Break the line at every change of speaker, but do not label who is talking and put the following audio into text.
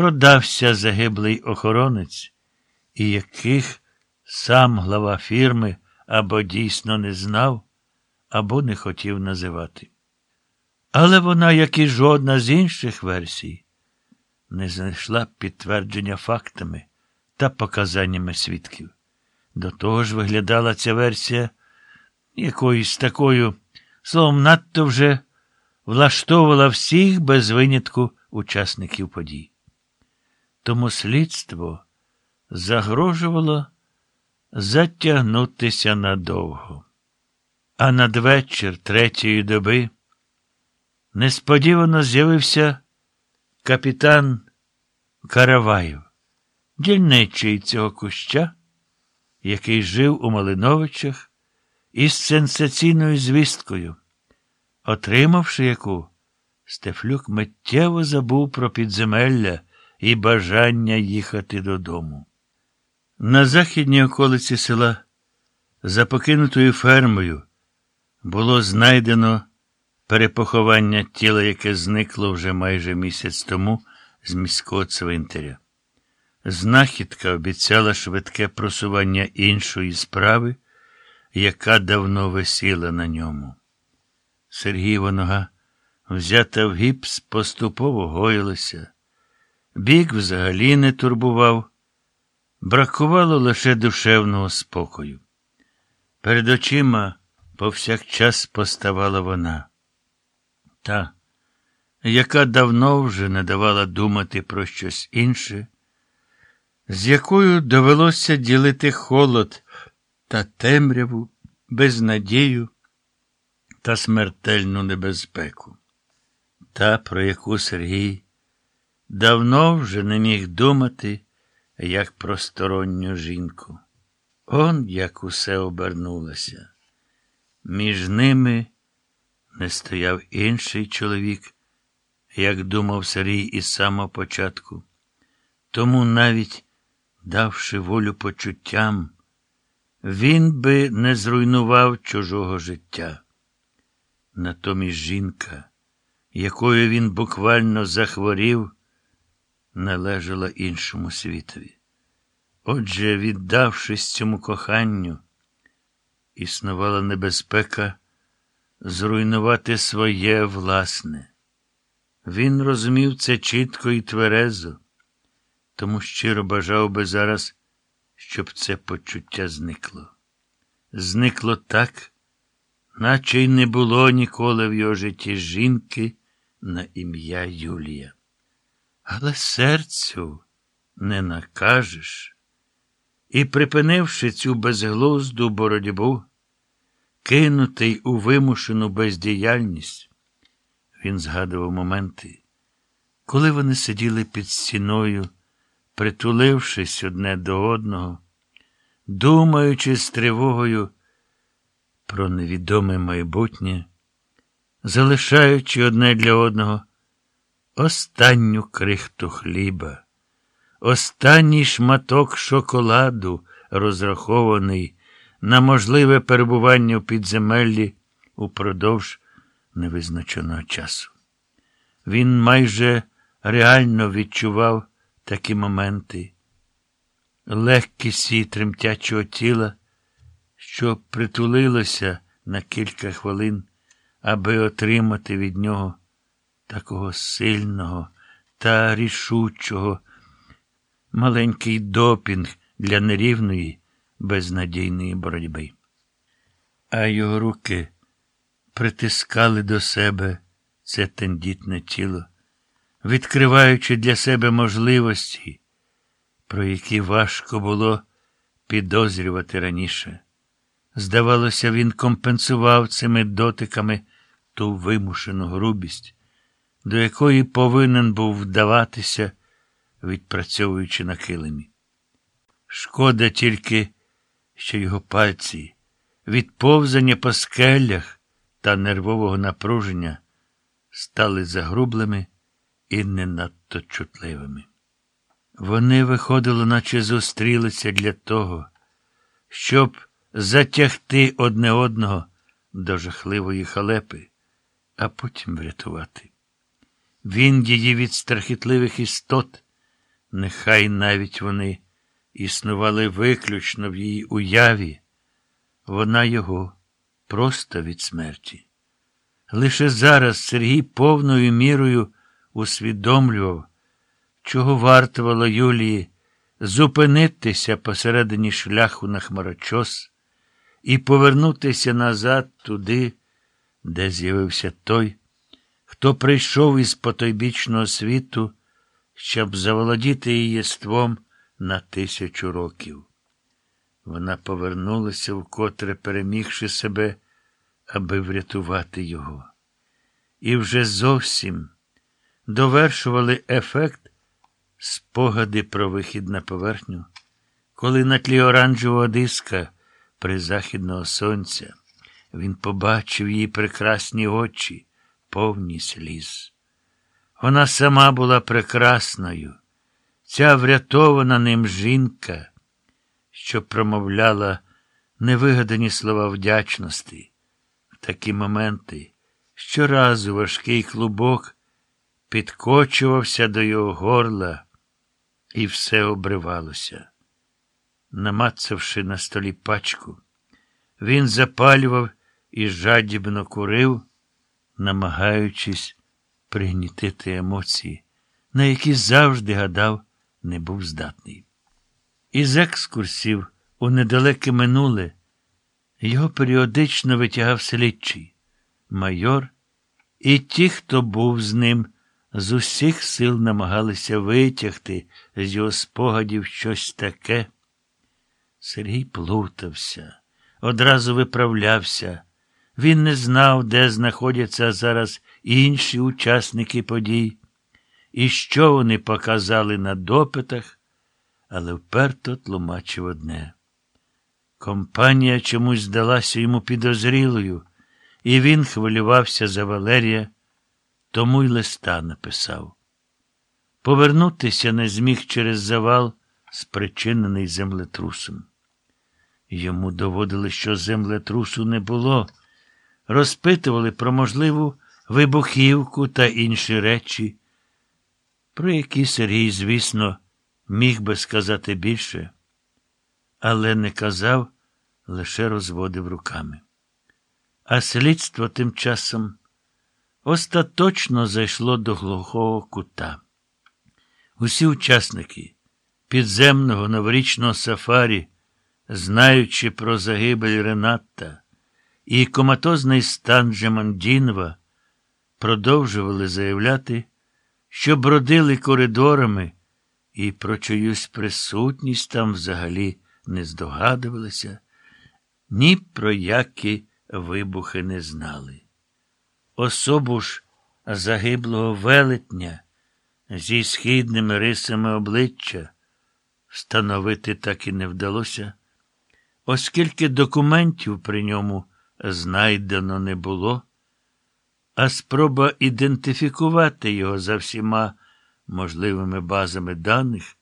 продався загиблий охоронець, і яких сам глава фірми або дійсно не знав, або не хотів називати. Але вона, як і жодна з інших версій, не знайшла підтвердження фактами та показаннями свідків. До того ж виглядала ця версія якоюсь такою, словом, надто вже влаштовувала всіх без винятку учасників подій. Тому слідство загрожувало затягнутися надовго. А надвечір третьої доби несподівано з'явився капітан Караваєв, дільничий цього куща, який жив у Малиновичах із сенсаційною звісткою, отримавши яку, Стефлюк миттєво забув про підземелля і бажання їхати додому. На західній околиці села, за покинутою фермою, було знайдено перепоховання тіла, яке зникло вже майже місяць тому з міського цвинтаря. Знахідка обіцяла швидке просування іншої справи, яка давно висіла на ньому. Сергієва нога, взята в гіпс, поступово гоїлася. Бік взагалі не турбував, бракувало лише душевного спокою. Перед очима повсякчас поставала вона, та, яка давно вже не давала думати про щось інше, з якою довелося ділити холод та темряву, безнадію та смертельну небезпеку, та, про яку Сергій давно вже не міг думати, як про сторонню жінку. Он як усе обернулося. Між ними не стояв інший чоловік, як думав Сергій із самого початку. Тому навіть, давши волю почуттям, він би не зруйнував чужого життя. Натомість жінка, якою він буквально захворів, належала іншому світові. Отже, віддавшись цьому коханню, існувала небезпека зруйнувати своє власне. Він розумів це чітко і тверезо, тому щиро бажав би зараз, щоб це почуття зникло. Зникло так, наче й не було ніколи в його житті жінки на ім'я Юлія. Але серцю не накажеш. І, припинивши цю безглузду боротьбу, кинутий у вимушену бездіяльність, він згадував моменти, коли вони сиділи під стіною, притулившись одне до одного, думаючи з тривогою про невідоме майбутнє, залишаючи одне для одного останню крихту хліба, останній шматок шоколаду, розрахований на можливе перебування в підземеллі упродовж невизначеного часу. Він майже реально відчував такі моменти, легкість її тремтячого тіла, що притулилося на кілька хвилин, аби отримати від нього такого сильного та рішучого, маленький допінг для нерівної, безнадійної боротьби. А його руки притискали до себе це тендітне тіло, відкриваючи для себе можливості, про які важко було підозрювати раніше. Здавалося, він компенсував цими дотиками ту вимушену грубість, до якої повинен був вдаватися, відпрацьовуючи на килимі. Шкода тільки, що його пальці від повзання по скелях та нервового напруження стали загрублими і не надто чутливими. Вони виходили, наче зустрілися для того, щоб затягти одне одного до жахливої халепи, а потім врятувати. Він її від страхітливих істот, Нехай навіть вони існували виключно в її уяві, вона його просто від смерті. Лише зараз Сергій повною мірою усвідомлював, чого вартувало Юлії зупинитися посередині шляху на хмарочос і повернутися назад туди, де з'явився той, хто прийшов із потойбічного світу, щоб заволодіти її єством на тисячу років. Вона повернулася, вкотре перемігши себе, аби врятувати його. І вже зовсім довершували ефект спогади про вихід на поверхню, коли на тлі оранжевого диска призахідного сонця він побачив її прекрасні очі, повні сліз. Вона сама була прекрасною, ця врятована ним жінка, що промовляла невигадані слова вдячності. В такі моменти щоразу важкий клубок підкочувався до його горла, і все обривалося. Намацавши на столі пачку, він запалював і жадібно курив, намагаючись пригнітити емоції, на які завжди гадав, не був здатний. Із екскурсів у недалеке минуле його періодично витягав слідчий, майор, і ті, хто був з ним, з усіх сил намагалися витягти з його спогадів щось таке. Сергій плутався, одразу виправлявся. Він не знав, де знаходяться зараз інші учасники подій, і що вони показали на допитах, але вперто тлумачив одне. Компанія чомусь здалася йому підозрілою, і він хвилювався за Валерія, тому й листа написав. Повернутися не зміг через завал, спричинений землетрусом. Йому доводили, що землетрусу не було, розпитували про можливу вибухівку та інші речі, про які Сергій, звісно, міг би сказати більше, але не казав, лише розводив руками. А слідство тим часом остаточно зайшло до глухого кута. Усі учасники підземного новорічного сафарі, знаючи про загибель Ренатта і коматозний стан Джемандінова, продовжували заявляти, що бродили коридорами і про чиюсь присутність там взагалі не здогадувалися, ні про які вибухи не знали. Особу ж загиблого велетня зі східними рисами обличчя встановити так і не вдалося, оскільки документів при ньому знайдено не було, а спроба ідентифікувати його за всіма можливими базами даних